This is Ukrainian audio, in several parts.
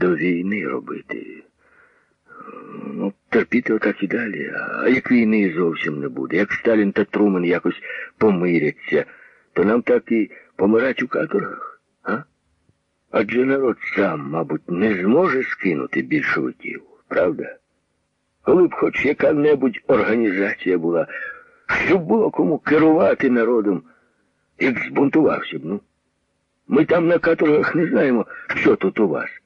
до війни робити? Ну, терпіти отак і далі. А як війни зовсім не буде, як Сталін та Трумен якось помиряться, то нам так і помирать у каторгах, а? Адже народ сам, мабуть, не зможе скинути більшовиків, правда? Коли б хоч яка-небудь організація була, щоб було кому керувати народом, як збунтувався б, ну. Ми там на каторгах не знаємо, що тут у вас.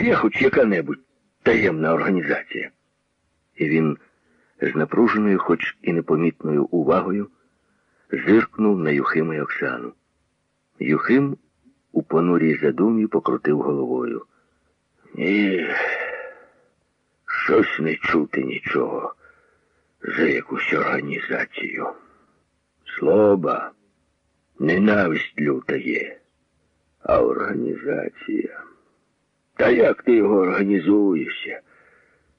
Є хоч яка-небудь таємна організація. І він з напруженою, хоч і непомітною увагою, зиркнув на Юхима й Оксану. Юхим у понурій задумі покрутив головою. Ні, щось не чути нічого за якусь організацію. Слоба, ненависть люта є, а організація. Та як ти його організуєшся,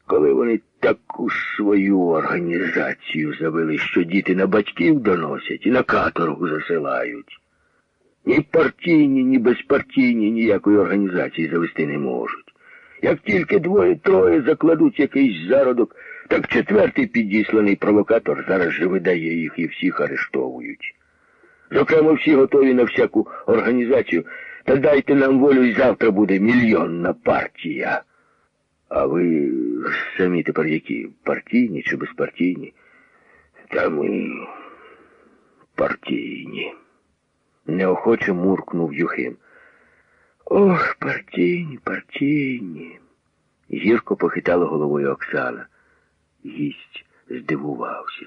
коли вони таку свою організацію завели, що діти на батьків доносять і на каторгу засилають? Ні партійні, ні безпартійні ніякої організації завести не можуть. Як тільки двоє-троє закладуть якийсь зародок, так четвертий підісланий провокатор зараз же видає їх і всіх арештовують. Зокрема, всі готові на всяку організацію, та дайте нам волю і завтра буде мільйонна партія. А ви самі тепер які? Партійні чи безпартійні? Та ми партійні. Неохоче муркнув Юхим. Ох, партійні, партійні. Гірко похитала головою Оксана. Гість здивувався.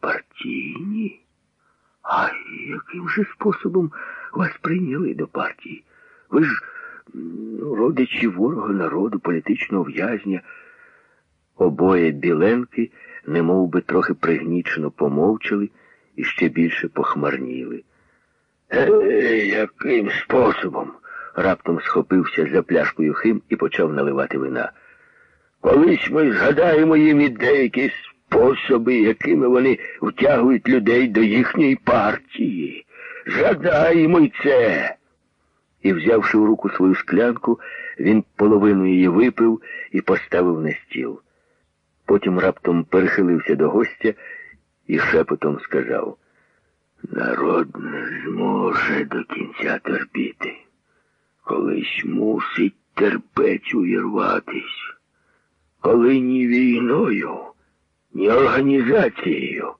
Партійні? А яким же способом вас прийняли до партії? Ви ж ну, родичі ворога народу, політичного в'язня. Обоє біленки, немов би трохи пригнічено помовчали і ще більше похмарніли. Е, яким способом? раптом схопився за пляшкою Хим і почав наливати вина. Колись ми згадаємо їм і деякі способи, якими вони втягують людей до їхньої партії. Згадаємо й це. І, взявши в руку свою склянку, він половину її випив і поставив на стіл. Потім раптом перехилився до гостя і шепотом сказав Народ не зможе до кінця терпіти. Колись мусить терпець увірватись. Коли ні війною, ні організацією,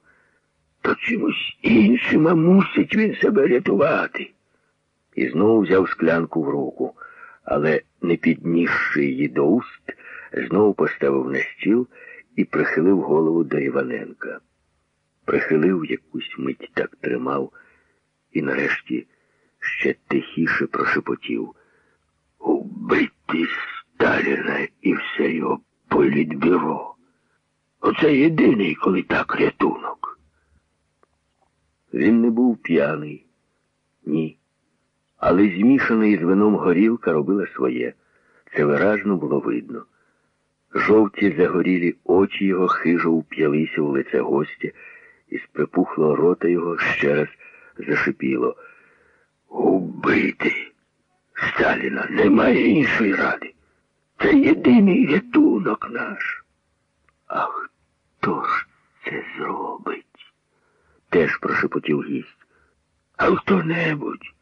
то чимось іншим а мусить він себе рятувати. І знову взяв склянку в руку, але, не піднісши її до уст, знову поставив на стіл і прихилив голову до Іваненка. Прихилив якусь мить так тримав і нарешті ще тихіше прошепотів. Убити Сталіна і все його політбюро. Оце єдиний, коли так рятунок. Він не був п'яний, ні. Але змішана із вином горілка робила своє. Це виражно було видно. Жовті загорілі очі його хижо уп'ялися у лице гостя, і з припухлого рота його ще раз зашипіло. Убити Сталіна немає іншої ради. Це єдиний рятунок наш. А хто ж це зробить? Теж прошепотів гість. А хто-небудь,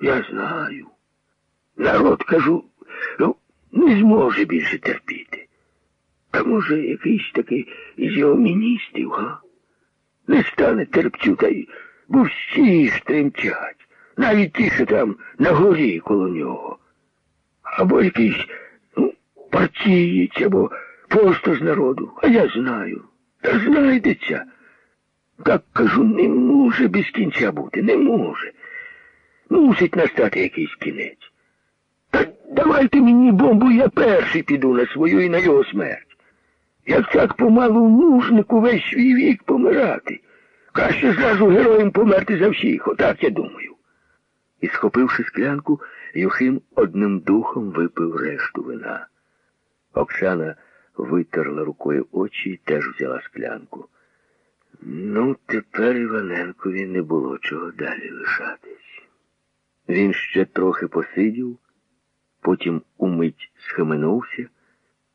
я знаю. Народ, кажу, ну, не зможе більше терпіти. Та може якийсь такий із його міністрів, га? Не стане терпцю, та й бо всі ж тремтять. Навіть ті, що там на горі коло нього. Або якийсь ну, партієць, або просто з народу. А я знаю. Та знайдеться. Так кажу, не може без кінця бути, не може. Мусить настати якийсь кінець. Та давайте мені бомбу, я перший піду на свою і на його смерть. Як так помалу нужнику весь свій вік помирати. Краще зразу героєм померти за всіх, отак я думаю. І, схопивши склянку, Юхим одним духом випив решту вина. Оксана витерла рукою очі і теж взяла склянку. Ну, тепер Іваненкові не було чого далі лишатись. Він ще трохи посидів, потім умить схаменувся